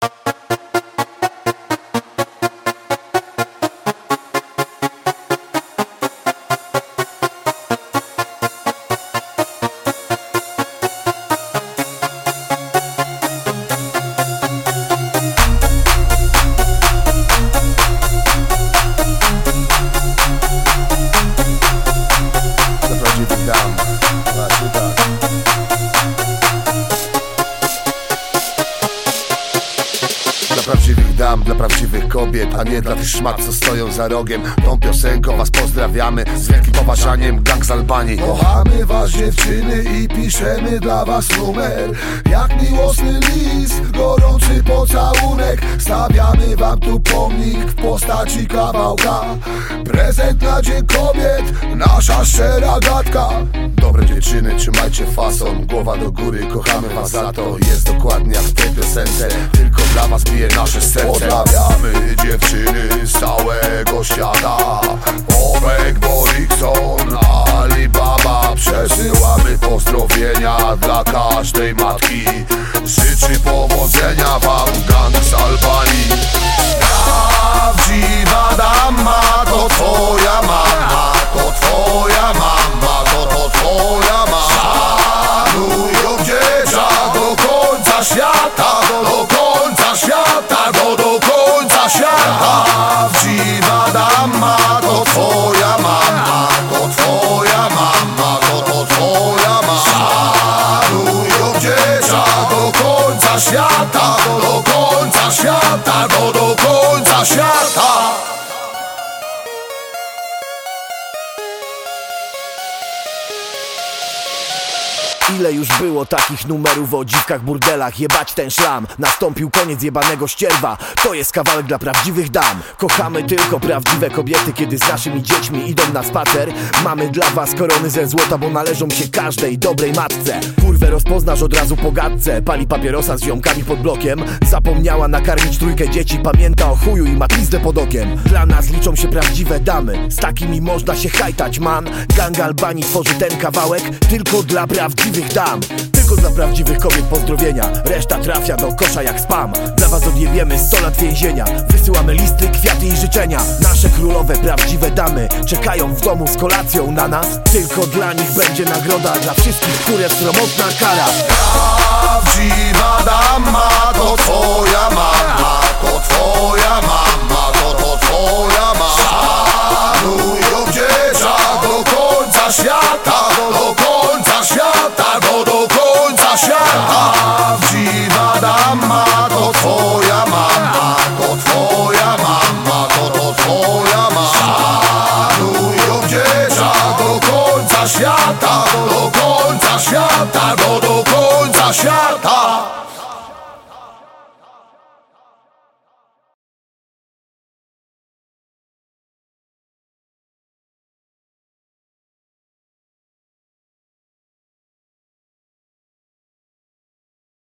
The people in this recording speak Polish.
Dla prawdziwych kobiet A nie dla tych szmat, co stoją za rogiem. Tą piosenką was pozdrawiamy Z wielkim poważaniem, gang z Albanii. Kochamy was dziewczyny i piszemy dla was numer. Jak miłosny list, gorący pocałunek. Stawiamy wam tu pomnik w postaci kawałka. Prezent na dzień kobiet, nasza szczera gadka. Dobre dziewczyny, trzymajcie fason Głowa do góry, kochamy was za to. Jest dokładnie jak w tej piosence Tylko dla was bije nasze serce. Pozdrawiamy dziewczyny z całego świata. Obek, Borikson, Alibaba. Przesyłamy pozdrowienia dla każdej świata Do końca świata, Ile już było takich numerów o dziwkach, burdelach? Jebać ten szlam, nastąpił koniec jebanego ścierwa. To jest kawałek dla prawdziwych dam. Kochamy tylko prawdziwe kobiety Kiedy z naszymi dziećmi idą na spacer. Mamy dla was korony ze złota Bo należą się każdej dobrej matce. Kurwę rozpoznasz od razu po gadce. Pali papierosa z ziomkami pod blokiem. Zapomniała nakarmić trójkę dzieci. Pamięta o chuju i ma pizdę pod okiem. Dla nas liczą się prawdziwe damy. Z takimi można się hajtać man. Gang Albanii tworzy ten kawałek Tylko dla prawdziwych dam. Tylko dla prawdziwych kobiet pozdrowienia. Reszta trafia do kosza jak spam. Dla was odjebiemy 100 lat więzienia. Wysyłamy listy, kwiaty i życzenia. Nasze królowe, prawdziwe damy Czekają w domu z kolacją na nas. Tylko dla nich będzie nagroda Dla wszystkich, które sromotna kara. Prawdziwa dama to twoja mama końca świata, do końca świata, do, do końca świata.